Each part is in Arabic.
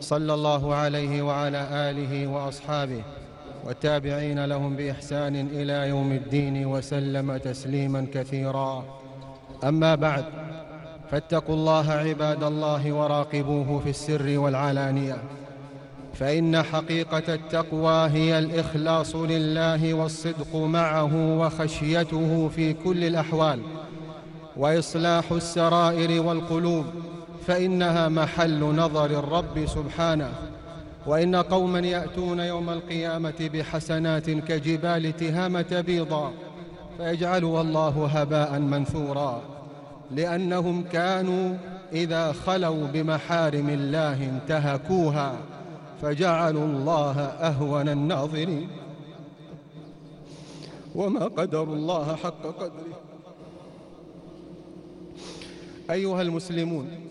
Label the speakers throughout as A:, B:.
A: صلى الله عليه وعلى آله وأصحابه والتابعين لهم بإحسان إلى يوم الدين وسلم تسليما كثيرا. أما بعد فاتقوا الله عباد الله وراقبوه في السر والعلانية. فإن حقيقة التقوى هي الإخلاص لله والصدق معه وخشيته في كل الأحوال وإصلاح السرائر والقلوب فإنها محل نظر الرب سبحانه. وإن قوما يأتون يوم القيامة بحسنات كجبال تهامة بيضا فيجعلها الله هباء منثورا لأنهم كانوا إذا خلوا بمحارم الله انتهكوها فجعلوا الله أهون الناظرين. وما قدروا الله حق قدره. أيها المسلمون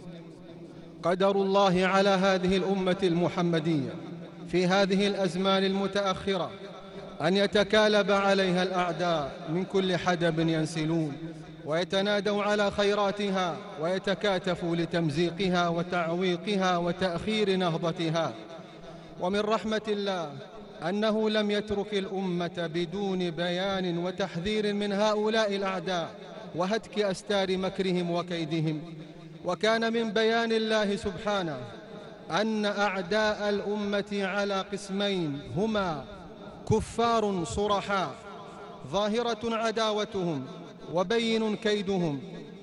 A: قدر الله على هذه الأمة المحمدية في هذه الأزمان المتأخرة أن يتكالب عليها الأعداء من كل حدب ينسلون ويتنادوا على خيراتها ويتكاتفوا لتمزيقها وتعويقها وتأخير نهضتها. ومن رحمة الله أنه لم يترك الأمة بدون بيان وتحذير من هؤلاء الأعداء وهتك أستار مكرهم وكيدهم. وكان من بيان الله سبحانه أن أعداء الأمة على قسمين هما كفار صرحاء ظاهرة عداوتهم وبين كيدهم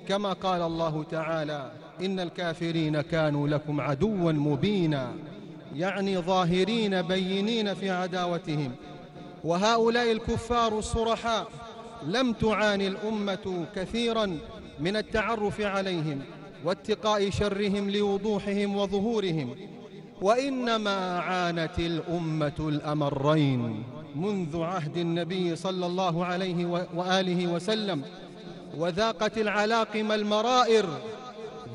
A: كما قال الله تعالى إن الكافرين كانوا لكم عدوا مبينا يعني ظاهرين بينين في عداوتهم. وهؤلاء الكفار الصرحاء لم تعاني الأمة كثيرا من التعرف عليهم. واتقاء شرهم لوضوحهم وظهورهم وإنما عانت الأمة الأمرين منذ عهد النبي صلى الله عليه وآله وسلم وذاقت العلاقم المرائر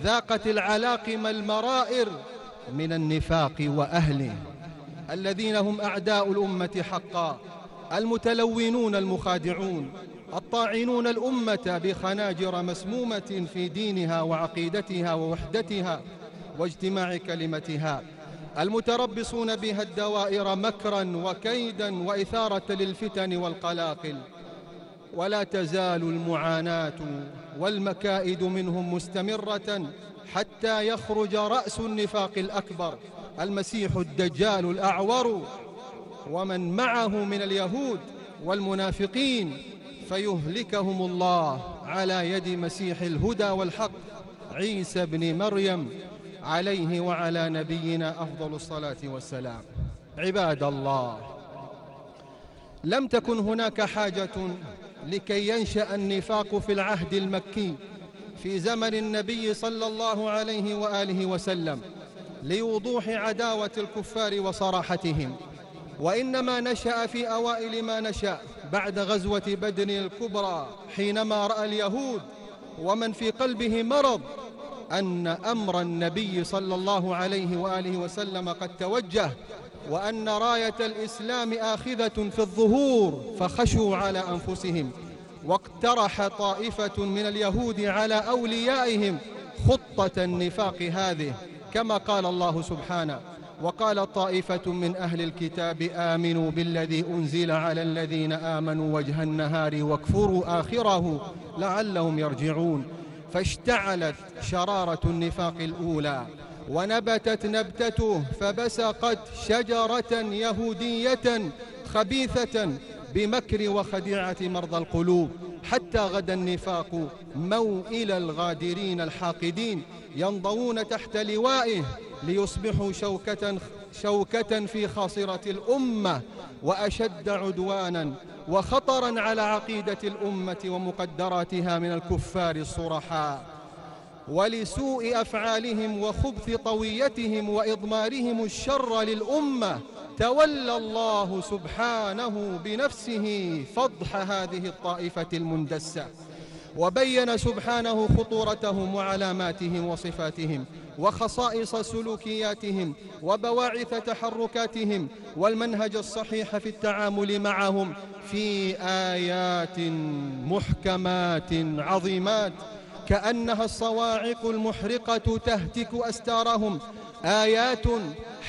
A: ذاقت العلاقم المرائر من النفاق وأهله الذين هم أعداء الأمة حقا المتلونون المخادعون. الطاعنون الأمة بخناجر مسمومة في دينها وعقيدتها ووحدتها واجتماع كلمتها. المتربصون بها الدوائر مكرا وكيدا وإثارة للفتن والقلاقل. ولا تزال المعاناة والمكائد منهم مستمرة حتى يخرج رأس النفاق الأكبر المسيح الدجال الأعور. ومن معه من اليهود والمنافقين فيهلكهم الله على يد مسيح الهدى والحق. عيسى بن مريم عليه وعلى نبينا أفضل الصلاة والسلام. عباد الله لم تكن هناك حاجة لكي ينشأ النفاق في العهد المكي في زمن النبي صلى الله عليه وآله وسلم لوضوح عداوة الكفار وصراحتهم. وإنما نشأ في أوائل ما نشأ بعد غزوة بدر الكبرى حينما رأى اليهود ومن في قلبه مرض أن أمر النبي صلى الله عليه وآله وسلم قد توجه وأن راية الإسلام آخذة في الظهور فخشوا على أنفسهم واقترح طائفة من اليهود على أوليائهم خطة النفاق هذه كما قال الله سبحانه. وقال طائفة من أهل الكتاب آمنوا بالذي أنزل على الذين آمنوا وجه النهار واكفروا آخره لعلهم يرجعون. فاشتعلت شرارة النفاق الأولى ونبتت نبتته فبسقت شجرة يهودية خبيثة بمكر وخديعة مرضى القلوب حتى غدا النفاق موئل الغادرين الحاقدين ينضوون تحت لوائه ليصبحوا شوكة, شوكة في خاصرة الأمة وأشد عدوانا وخطرا على عقيدة الأمة ومقدراتها من الكفار الصرحاء. ولسوء أفعالهم وخبث طويتهم وإضمارهم الشر للأمة تولى الله سبحانه بنفسه فضح هذه الطائفة المندسة. وبين سبحانه خطورتهم وعلاماتهم وصفاتهم وخصائص سلوكياتهم وبواعث تحركاتهم والمنهج الصحيح في التعامل معهم في آيات محكمات عظيمات. كأنها الصواعق المحرقة تهتك أستارهم. آيات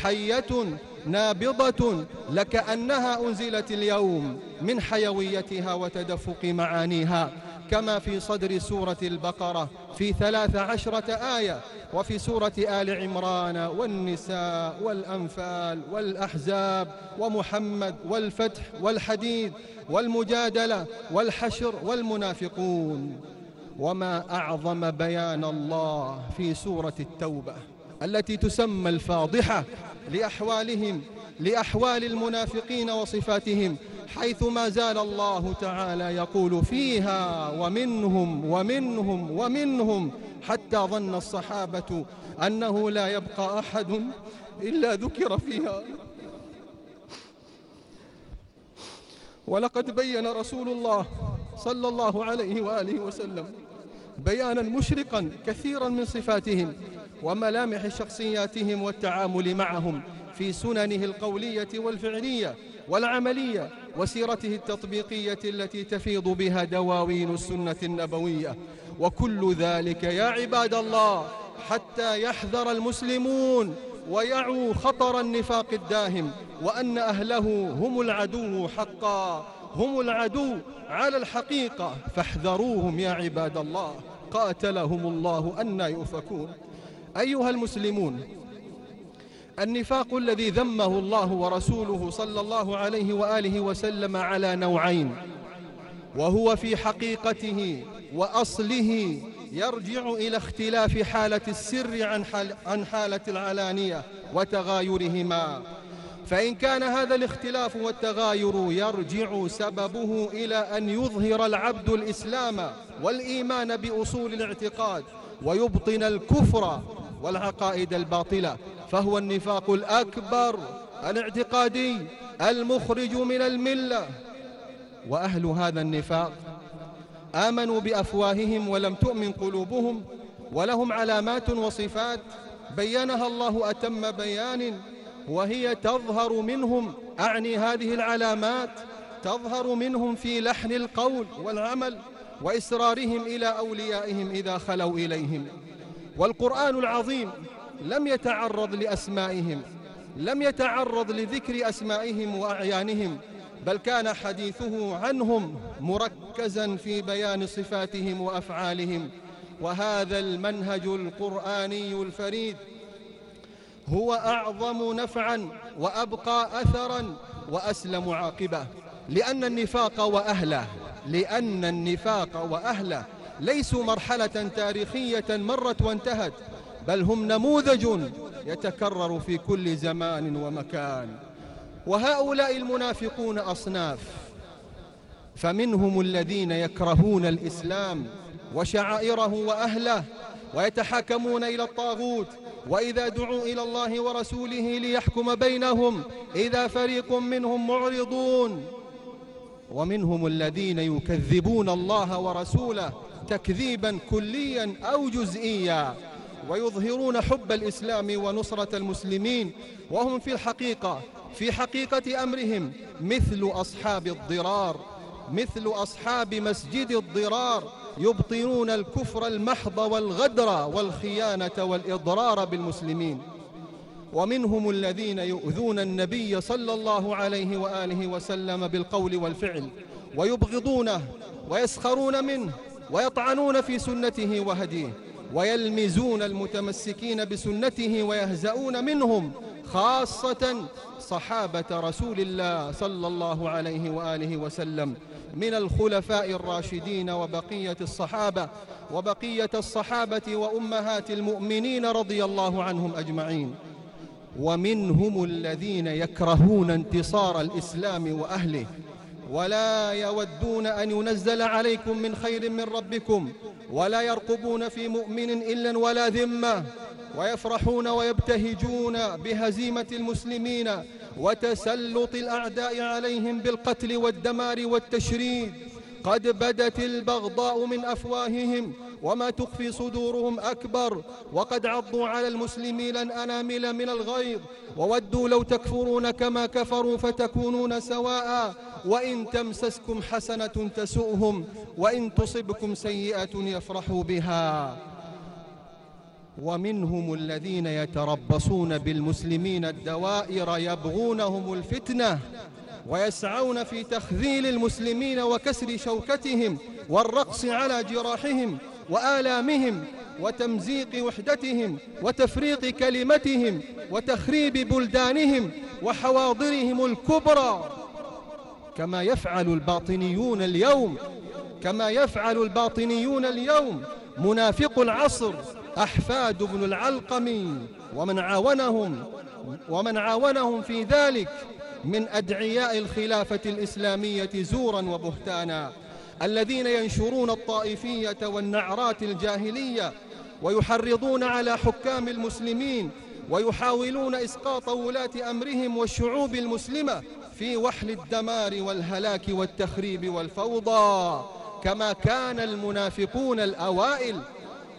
A: حية نابضة لكأنها أنزلت اليوم من حيويتها وتدفق معانيها. كما في صدر سورة البقرة في ثلاث عشرة آية وفي سورة آل عمران والنساء والأنفال والأحزاب ومحمد والفتح والحديد والمجادلة والحشر والمنافقون. وما أعظم بيان الله في سورة التوبة التي تسمى الفاضحة لأحوالهم لأحوال المنافقين وصفاتهم حيث ما زال الله تعالى يقول فيها ومنهم ومنهم ومنهم حتى ظن الصحابة أنه لا يبقى أحد إلا ذكر فيها. ولقد بين رسول الله صلى الله عليه وآله وسلم بيانا مشرقا كثيرا من صفاتهم وملامح شخصياتهم والتعامل معهم في سننه القولية والفعلية والعملية وسيرته التطبيقية التي تفيض بها دواوين السنة النبوية. وكل ذلك يا عباد الله حتى يحذر المسلمون ويعوا خطر النفاق الداهم وأن أهله هم العدو حقا هم العدو على الحقيقة. فاحذروهم يا عباد الله قاتلهم الله أن يؤفكون. أيها المسلمون النفاق الذي ذمه الله ورسوله صلى الله عليه وآله وسلم على نوعين وهو في حقيقته وأصله يرجع إلى اختلاف حالة السر عن, عن حالة العلانية وتغايرهما. فإن كان هذا الاختلاف والتغاير يرجع سببه إلى أن يظهر العبد الإسلام والإيمان بأصول الاعتقاد ويبطن الكفر والعقائد الباطلة. فهو النفاق الأكبر الاعتقادي المخرج من الملة. وأهل هذا النفاق آمنوا بأفواههم ولم تؤمن قلوبهم ولهم علامات وصفات بينها الله أتم بيان وهي تظهر منهم. أعني هذه العلامات تظهر منهم في لحن القول والعمل وإسرارهم إلى أوليائهم إذا خلوا إليهم. والقرآن العظيم لم يتعرض لأسمائهم لم يتعرض لذكر أسمائهم وأعيانهم بل كان حديثه عنهم مركزا في بيان صفاتهم وأفعالهم. وهذا المنهج القرآني الفريد هو أعظم نفعا وأبقى أثرا وأسلم عاقبة لأن النفاق وأهله لأن النفاق وأهله ليسوا مرحلة تاريخية مرت وانتهت بل هم نموذج يتكرر في كل زمان ومكان. وهؤلاء المنافقون أصناف فمنهم الذين يكرهون الإسلام وشعائره وأهله ويتحاكمون إلى الطاغوت وإذا دعوا إلى الله ورسوله ليحكم بينهم إذا فريق منهم معرضون. ومنهم الذين يكذبون الله ورسوله تكذيبا كليا أو جزئيا ويظهرون حب الإسلام ونصرة المسلمين وهم في الحقيقة في حقيقة أمرهم مثل أصحاب الضرار مثل أصحاب مسجد الضرار يبطنون الكفر المحض والغدر والخيانة والإضرار بالمسلمين. ومنهم الذين يؤذون النبي صلى الله عليه وآله وسلم بالقول والفعل ويبغضونه ويسخرون منه ويطعنون في سنته وهديه ويلمزون المتمسكين بسنته ويهزؤون منهم خاصة صحابة رسول الله صلى الله عليه وآله وسلم من الخلفاء الراشدين وبقية الصحابة وبقية الصحابة وأمهات المؤمنين رضي الله عنهم أجمعين. ومنهم الذين يكرهون انتصار الإسلام وأهله ولا يودون أن ينزل عليكم من خير من ربكم ولا يرقبون في مؤمن إلا ولا ذمة ويفرحون ويبتهجون بهزيمة المسلمين وتسلط الأعداء عليهم بالقتل والدمار والتشريد قد بدت البغضاء من أفواههم وما تخفي صدورهم أكبر. وقد عضوا على المسلمين الأنامل من الغيظ وودوا لو تكفرون كما كفروا فتكونون سواء. وإن تمسسكم حسنة تسؤهم وإن تصبكم سيئة يفرحوا بها. ومنهم الذين يتربصون بالمسلمين الدوائر يبغونهم الفتنة. ويسعون في تخذيل المسلمين وكسر شوكتهم والرقص على جراحهم وآلامهم وتمزيق وحدتهم وتفريق كلمتهم وتخريب بلدانهم وحواضرهم الكبرى. كما يفعل الباطنيون اليوم كما يفعل الباطنيون اليوم منافق العصر أحفاد بن العلقم ومن عاونهم ومن عاونهم في ذلك من أدعياء الخلافة الإسلامية زورا وبهتانا الذين ينشرون الطائفية والنعرات الجاهلية ويحرضون على حكام المسلمين ويحاولون إسقاط ولاة أمرهم والشعوب المسلمة في وحل الدمار والهلاك والتخريب والفوضى. كما كان المنافقون الأوائل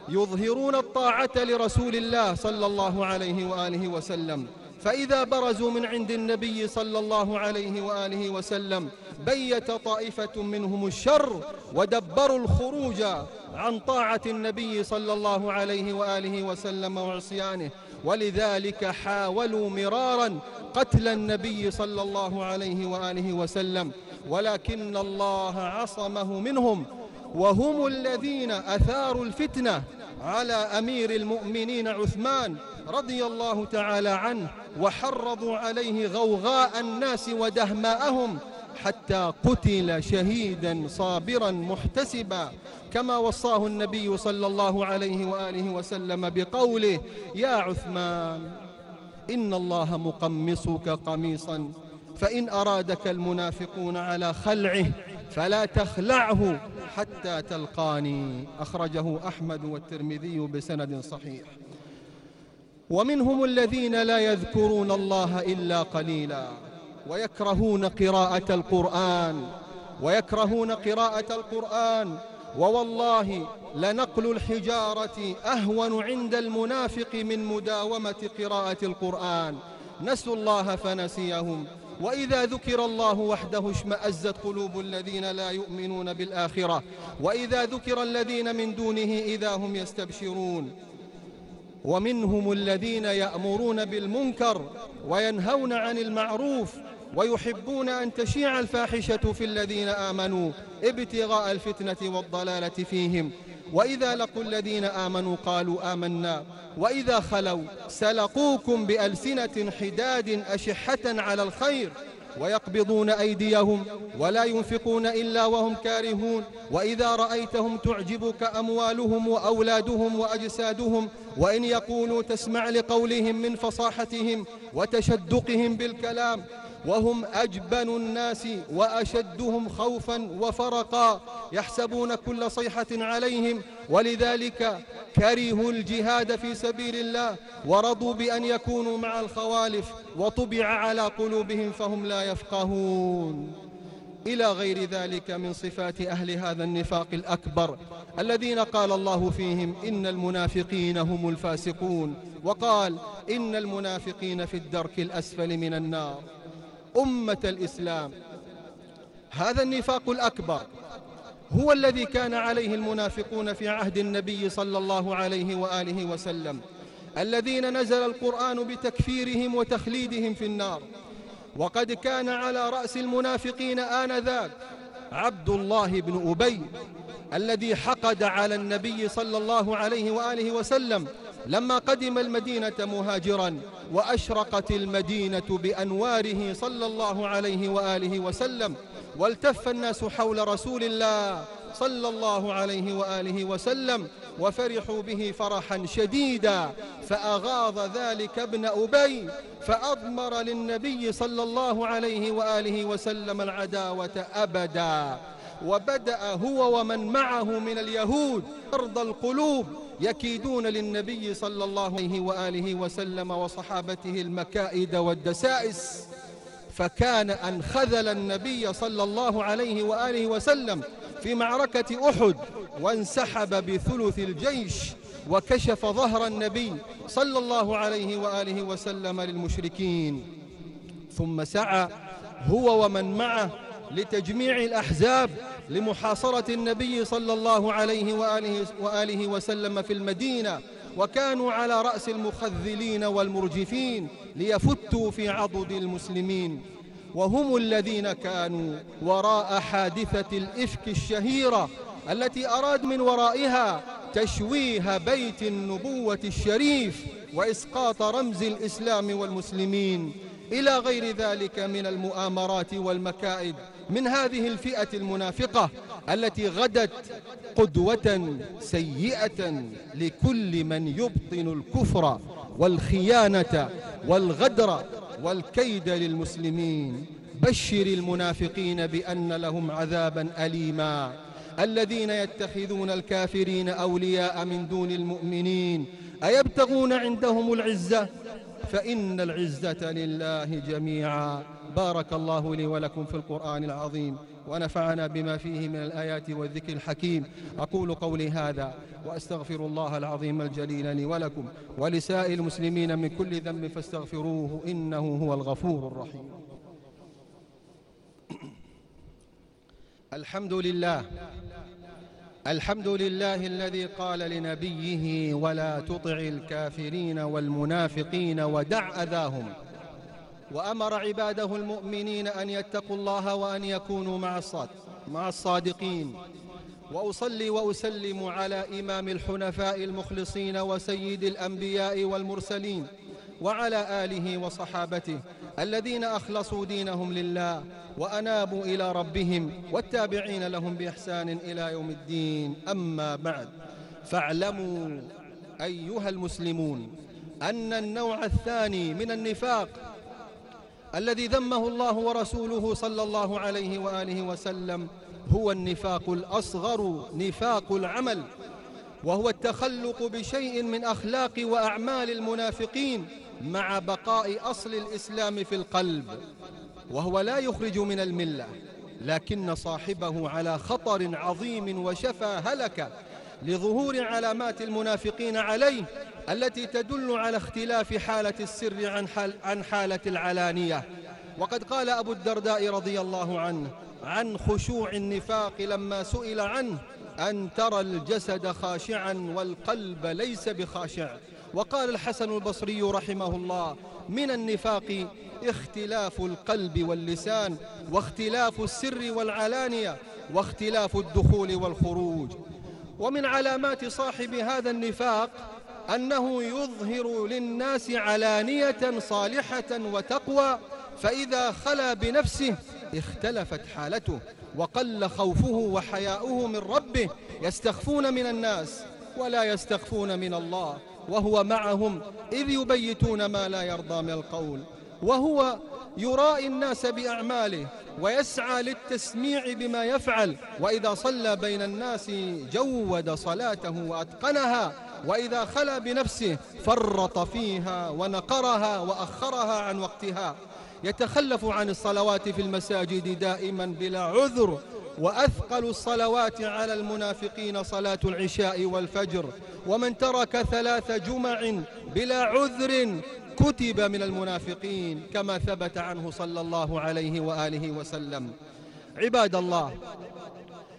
A: يظهرون الطاعة لرسول الله صلى الله عليه وآله وسلم. فإذا برزوا من عند النبي صلى الله عليه وآله وسلم بيت طائفة منهم الشر ودبروا الخروج عن طاعة النبي صلى الله عليه وآله وسلم وعصيانه ولذلك حاولوا مرارا قتل النبي صلى الله عليه وآله وسلم ولكن الله عصمه منهم وهم الذين أثاروا الفتنة على أمير المؤمنين عثمان رضي الله تعالى عنه وحرضوا عليه غوغاء الناس ودهماءهم حتى قتل شهيدا صابرا محتسبا. كما وصاه النبي صلى الله عليه وآله وسلم بقوله يا عثمان إن الله مقمصك قميصا فإن أرادك المنافقون على خلعه فلا تخلعه حتى تلقاني أخرجه أحمد والترمذي بسند صحيح. ومنهم الذين لا يذكرون الله إلا قليلا ويكرهون قراءة القرآن ويكرهون قراءة القرآن ووالله لنقل الحجارة أهون عند المنافق من مداومة قراءة القرآن. نسوا الله فنسيهم. وإذا ذكر الله وحده اشمأزت قلوب الذين لا يؤمنون بالآخرة. وإذا ذكر الذين من دونه إذا هم يستبشرون. ومنهم الذين يأمرون بالمنكر وينهون عن المعروف ويحبون أن تشيع الفاحشة في الذين آمنوا ابتغاء الفتنة والضلالة فيهم. وإذا لقوا الذين آمنوا قالوا آمنا. وإذا خلوا سلقوكم بألسنة حداد أشحة على الخير. ويقبضون أيديهم ولا ينفقون إلا وهم كارهون وإذا رأيتهم تعجبك أموالهم وأولادهم وأجسادهم وإن يقولوا تسمع لقولهم من فصاحتهم وتشدقهم بالكلام وهم أجبن الناس وأشدهم خوفا وفرقا يحسبون كل صيحة عليهم. ولذلك كرهوا الجهاد في سبيل الله ورضوا بأن يكونوا مع الخوالف وطبع على قلوبهم فهم لا يفقهون. إلى غير ذلك من صفات أهل هذا النفاق الأكبر الذين قال الله فيهم إن المنافقين هم الفاسقون. وقال إن المنافقين في الدرك الأسفل من النار. أمة الإسلام. هذا النفاق الأكبر هو الذي كان عليه المنافقون في عهد النبي صلى الله عليه وآله وسلم الذين نزل القرآن بتكفيرهم وتخليدهم في النار. وقد كان على رأس المنافقين آنذاك عبد الله بن أبي الذي حقد على النبي صلى الله عليه وآله وسلم لما قدم المدينة مهاجرا وأشرقت المدينة بأنواره صلى الله عليه وآله وسلم والتف الناس حول رسول الله صلى الله عليه وآله وسلم وفرحوا به فرحا شديدا فأغاض ذلك ابن أبي فأضمر للنبي صلى الله عليه وآله وسلم العداوة أبدا. وبدأ هو ومن معه من اليهود أرض القلوب يكيدون للنبي صلى الله عليه وآله وسلم وصحابته المكائد والدسائس فكان أن خذل النبي صلى الله عليه وآله وسلم في معركة أحد وانسحب بثلث الجيش وكشف ظهر النبي صلى الله عليه وآله وسلم للمشركين. ثم سعى هو ومن معه لتجميع الأحزاب لمحاصرة النبي صلى الله عليه وآله, وآله وسلم في المدينة وكانوا على رأس المخذلين والمرجفين ليفتوا في عضد المسلمين. وهم الذين كانوا وراء حادثة الإفك الشهيرة التي أراد من ورائها تشويه بيت النبوة الشريف وإسقاط رمز الإسلام والمسلمين. إلى غير ذلك من المؤامرات والمكائد. من هذه الفئة المنافقة التي غدت قدوة سيئة لكل من يبطن الكفر والخيانة والغدر والكيد للمسلمين. بشر المنافقين بأن لهم عذابا أليما. الذين يتخذون الكافرين أولياء من دون المؤمنين أيبتغون عندهم العزة؟ فإن العزة لله جميعا. بارك الله لي ولكم في القرآن العظيم ونفعنا بما فيه من الآيات والذكر الحكيم. أقول قولي هذا وأستغفر الله العظيم الجليل لي ولكم ولسائر المسلمين من كل ذنب فاستغفروه إنه هو الغفور الرحيم. الحمد لله الحمد لله الذي قال لنبيه ولا تطع الكافرين والمنافقين ودع أذاهم. وأمر عباده المؤمنين أن يتقوا الله وأن يكونوا مع الصاد مع الصادقين. وأصلي وأسلم على إمام الحنفاء المخلصين وسيد الأنبياء والمرسلين وعلى آله وصحابته الذين أخلصوا دينهم لله وأنابوا إلى ربهم والتابعين لهم بإحسان إلى يوم الدين. أما بعد فاعلموا أيها المسلمون أن النوع الثاني من النفاق الذي ذمه الله ورسوله صلى الله عليه وآله وسلم هو النفاق الأصغر نفاق العمل وهو التخلق بشيء من أخلاق وأعمال المنافقين مع بقاء أصل الإسلام في القلب وهو لا يخرج من الملة لكن صاحبه على خطر عظيم وشفى هلك لظهور علامات المنافقين عليه التي تدل على اختلاف حالة السر عن, حال عن حالة العلانية. وقد قال أبو الدرداء رضي الله عنه عن خشوع النفاق لما سئل عنه أن ترى الجسد خاشعا والقلب ليس بخاشع. وقال الحسن البصري رحمه الله من النفاق اختلاف القلب واللسان واختلاف السر والعلانية واختلاف الدخول والخروج. ومن علامات صاحب هذا النفاق أنه يظهر للناس علانية صالحة وتقوى فإذا خلا بنفسه اختلفت حالته وقل خوفه وحياؤه من ربه يستخفون من الناس ولا يستخفون من الله وهو معهم إذ يبيتون ما لا يرضى من القول. وهو يرائي الناس بأعماله ويسعى للتسميع بما يفعل وإذا صلى بين الناس جود صلاته وأتقنها وإذا خلا بنفسه فرط فيها ونقرها وأخرها عن وقتها. يتخلف عن الصلوات في المساجد دائما بلا عذر وأثقل الصلوات على المنافقين صلاة العشاء والفجر. ومن ترك ثلاث جمع بلا عذر كتب من المنافقين كما ثبت عنه صلى الله عليه وآله وسلم. عباد الله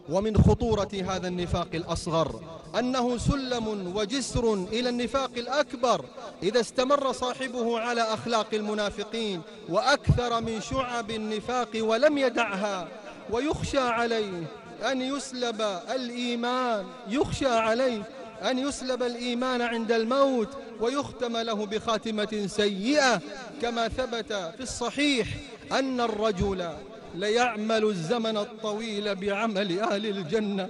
A: ومن خطورة هذا النفاق الأصغر أنه سلم وجسر إلى النفاق الأكبر إذا استمر صاحبه على أخلاق المنافقين وأكثر من شعب النفاق ولم يدعها. ويخشى عليه أن يسلب الإيمان يخشى عليه أن يسلب الإيمان عند الموت ويختم له بخاتمة سيئة. كما ثبت في الصحيح أن الرجل ليعمل الزمن الطويل بعمل أهل الجنة.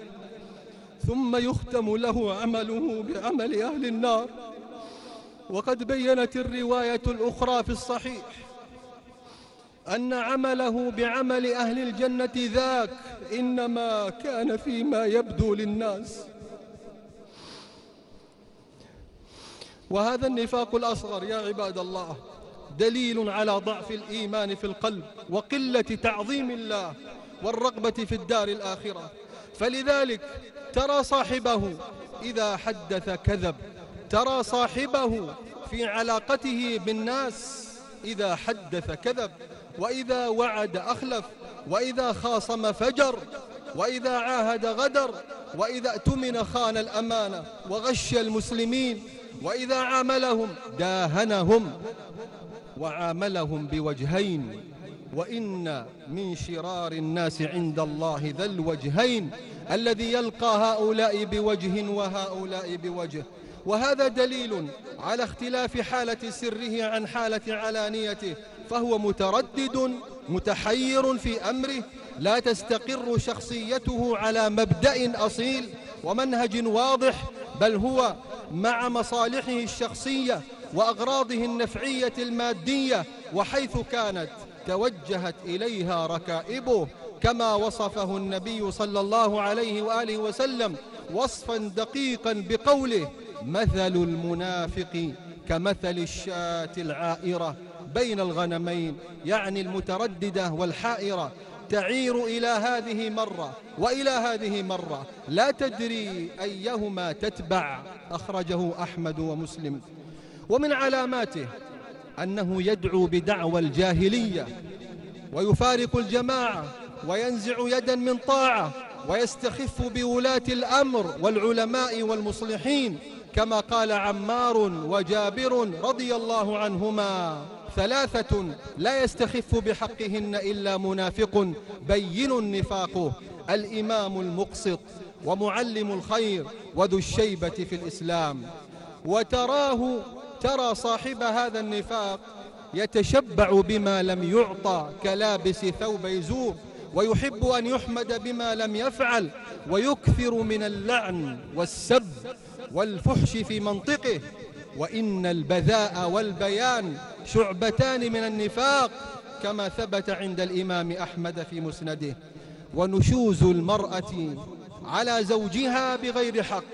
A: ثم يختم له عمله بعمل أهل النار. وقد بينت الرواية الأخرى في الصحيح أن عمله بعمل أهل الجنة ذاك إنما كان فيما يبدو للناس. وهذا النفاق الأصغر يا عباد الله دليل على ضعف الإيمان في القلب وقلة تعظيم الله والرغبة في الدار الآخرة. فلذلك ترى صاحبه إذا حدث كذب ترى صاحبه في علاقته بالناس إذا حدث كذب وإذا وعد أخلف وإذا خاصم فجر وإذا عاهد غدر وإذا اؤتمن خان الأمانة وغش المسلمين وإذا عاملهم داهنهم وعاملهم بوجهين. وإن من شرار الناس عند الله ذا الوجهين الذي يلقى هؤلاء بوجه وهؤلاء بوجه. وهذا دليل على اختلاف حالة سره عن حالة علانيته. فهو متردد متحير في أمره. لا تستقر شخصيته على مبدأ أصيل ومنهج واضح بل هو مع مصالحه الشخصية وأغراضه النفعية المادية وحيث كانت توجهت إليها ركائبه كما وصفه النبي صلى الله عليه وآله وسلم وصفا دقيقا بقوله مثل المنافق كمثل الشاة العائرة بين الغنمين يعني المترددة والحائرة تعير إلى هذه مرة وإلى هذه مرة لا تدري أيهما تتبع أخرجه أحمد ومسلم. ومن علاماته أنه يدعو بدعوى الجاهلية ويفارق الجماعة وينزع يدا من طاعة ويستخف بولاة الأمر والعلماء والمصلحين كما قال عمار وجابر رضي الله عنهما ثلاثة لا يستخف بحقهن إلا منافق بين النفاق الإمام المقسط ومعلم الخير وذو الشيبة في الإسلام. وتراه ترى صاحب هذا النفاق يتشبع بما لم يعطى كلابس ثوب يزور ويحب أن يحمد بما لم يفعل ويكثر من اللعن والسب والفحش في منطقه. وإن البذاء والبيان شعبتان من النفاق كما ثبت عند الإمام أحمد في مسنده. ونشوز المرأة على زوجها بغير حق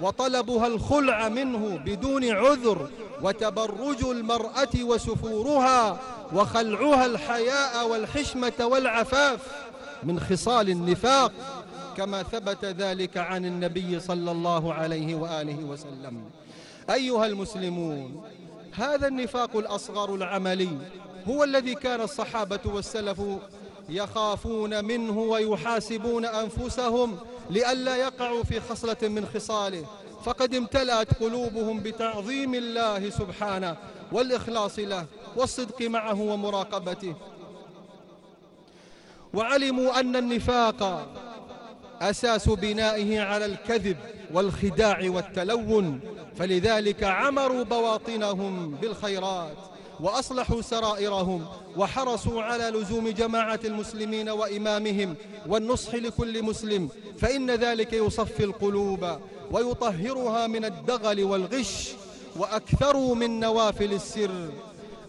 A: وطلبها الخلع منه بدون عذر وتبرج المرأة وسفورها وخلعها الحياء والحشمة والعفاف من خصال النفاق كما ثبت ذلك عن النبي صلى الله عليه وآله وسلم. أيها المسلمون هذا النفاق الأصغر العملي هو الذي كان الصحابة والسلف يخافون منه ويحاسبون أنفسهم لئلا يقعوا في خصلة من خصاله. فقد امتلأت قلوبهم بتعظيم الله سبحانه والإخلاص له والصدق معه ومراقبته. وعلموا أن النفاق أساس بنائه على الكذب والخداع والتلون فلذلك عمروا بواطنهم بالخيرات. وأصلحوا سرائرهم وحرصوا على لزوم جماعة المسلمين وإمامهم والنصح لكل مسلم فإن ذلك يصفي القلوب ويطهرها من الدغل والغش وأكثروا من نوافل السر.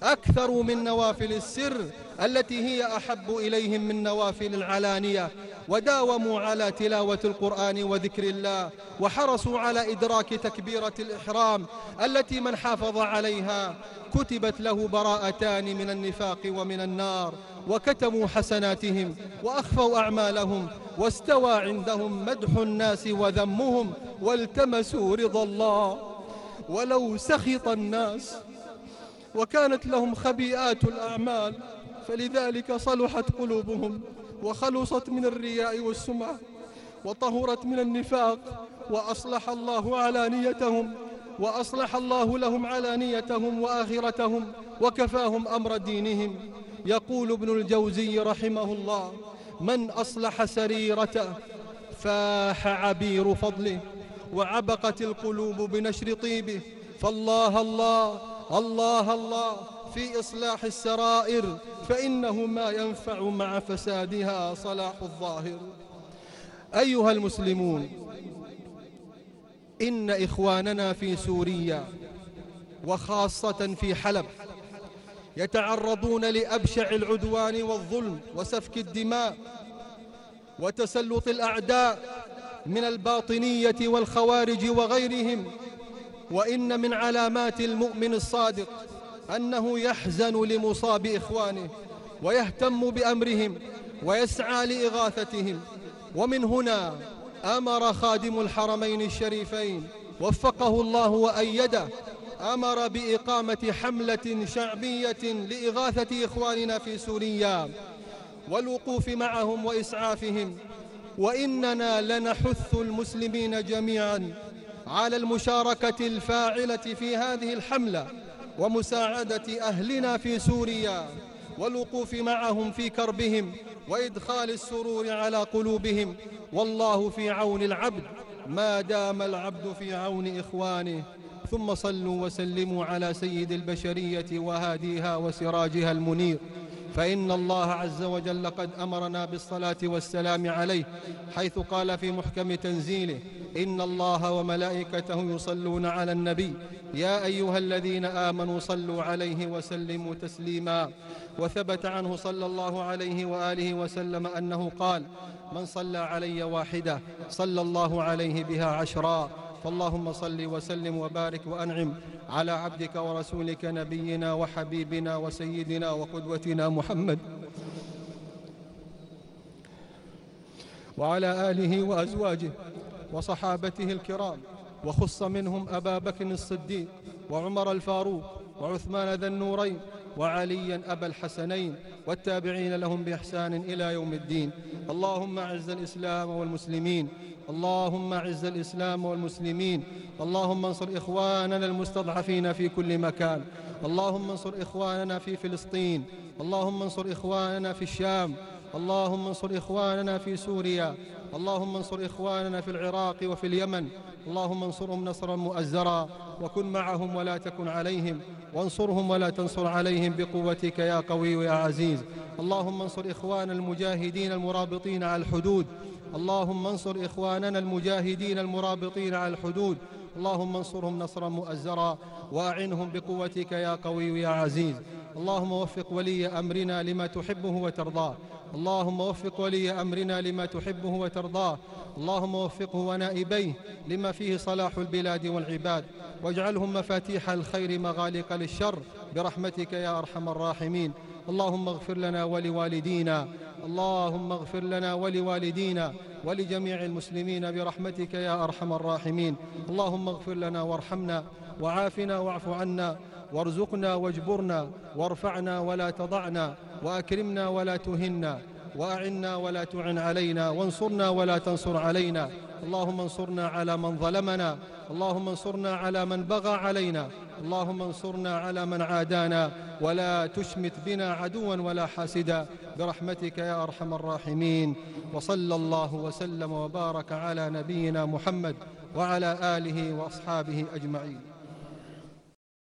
A: أكثروا من نوافل السر التي هي أحب إليهم من نوافل العلانية. وداوموا على تلاوة القرآن وذكر الله وحرصوا على إدراك تكبيرة الإحرام التي من حافظ عليها كتبت له براءتان من النفاق ومن النار وكتموا حسناتهم وأخفوا أعمالهم واستوى عندهم مدح الناس وذمهم والتمسوا رضا الله. ولو سخط الناس وكانت لهم خبيئات الأعمال فلذلك صلحت قلوبهم وخلصت من الرياء والسمعة وطهرت من النفاق وأصلح الله علانيتهم وأصلح الله لهم علانيتهم وآخرتهم وكفاهم أمر دينهم. يقول ابن الجوزي رحمه الله من أصلح سريرته فاح عبير فضله وعبقت القلوب بنشر طيبه فالله الله الله الله في إصلاح السرائر فإنه ما ينفع مع فسادها صلاح الظاهر. أيها المسلمون إن إخواننا في سوريا وخاصة في حلب يتعرضون لأبشع العدوان والظلم وسفك الدماء وتسلط الأعداء من الباطنية والخوارج وغيرهم. وإن من علامات المؤمن الصادق أنه يحزن لمصاب إخوانه ويهتم بأمرهم ويسعى لإغاثتهم. ومن هنا أمر خادم الحرمين الشريفين وفقه الله وأيده أمر بإقامة حملة شعبية لإغاثة إخواننا في سوريا والوقوف معهم وإسعافهم. وإننا لنحث المسلمين جميعا على المشاركة الفاعلة في هذه الحملة ومساعدة أهلنا في سوريا والوقوف معهم في كربهم وإدخال السرور على قلوبهم. والله في عون العبد ما دام العبد في عون إخوانه. ثم صلوا وسلموا على سيد البشرية وهاديها وسراجها المنير. فإن الله عز وجل قد أمرنا بالصلاة والسلام عليه حيث قال في محكم تنزيله إن الله وملائكته يصلون على النبي يا أيها الذين آمنوا صلوا عليه وسلموا تسليما. وثبت عنه صلى الله عليه وآله وسلم أنه قال من صلى علي واحدة صلى الله عليه بها عشرا. فاللهم صل وسلم وبارك وأنعم على عبدك ورسولك نبينا وحبيبنا وسيدنا وقدوتنا محمد. وعلى آله وأزواجه وصحابته الكرام وخص منهم أبا بكر الصديق وعمر الفاروق وعثمان ذا النورين وعليا أبا الحسنين والتابعين لهم بإحسان إلى يوم الدين. اللهم أعز الإسلام والمسلمين اللهم أعز الإسلام والمسلمين. اللهم انصر إخواننا المستضعفين في كل مكان. اللهم انصر إخواننا في فلسطين. اللهم انصر إخواننا في الشام. اللهم انصر إخواننا في سوريا. اللهم انصر إخواننا في العراق وفي اليمن. اللهم انصرهم نصرا مؤزرا. وكن معهم ولا تكن عليهم. وانصرهم ولا تنصر عليهم بقوتك يا قوي يا عزيز. اللهم انصر إخوان المجاهدين المرابطين على الحدود. اللهم انصر إخواننا المجاهدين المرابطين على الحدود. اللهم انصرهم نصرا مؤزرا وأعنهم بقوتك يا قوي يا عزيز. اللهم وفق ولي أمرنا لما تحبه وترضاه. اللهم وفق ولي أمرنا لما تحبه وترضاه. اللهم وفقه ونائبيه لما فيه صلاح البلاد والعباد. واجعلهم مفاتيح الخير مغالق للشر. برحمتك يا أرحم الراحمين. اللهم اغفر لنا ولوالدينا اللهم اغفر لنا ولوالدينا ولجميع المسلمين برحمتك يا أرحم الراحمين. اللهم اغفر لنا وارحمنا وعافنا واعف عنا وارزقنا واجبرنا وارفعنا ولا تضعنا وأكرمنا ولا تهنا وأعنا ولا تعن علينا وانصرنا ولا تنصر علينا. اللهم انصرنا على من ظلمنا اللهم انصرنا على من بغى علينا اللهم انصرنا على من عادانا. ولا تشمت بنا عدوا ولا حاسدا. برحمتك يا أرحم الراحمين. وصلى الله وسلم وبارك على نبينا محمد وعلى آله وأصحابه أجمعين.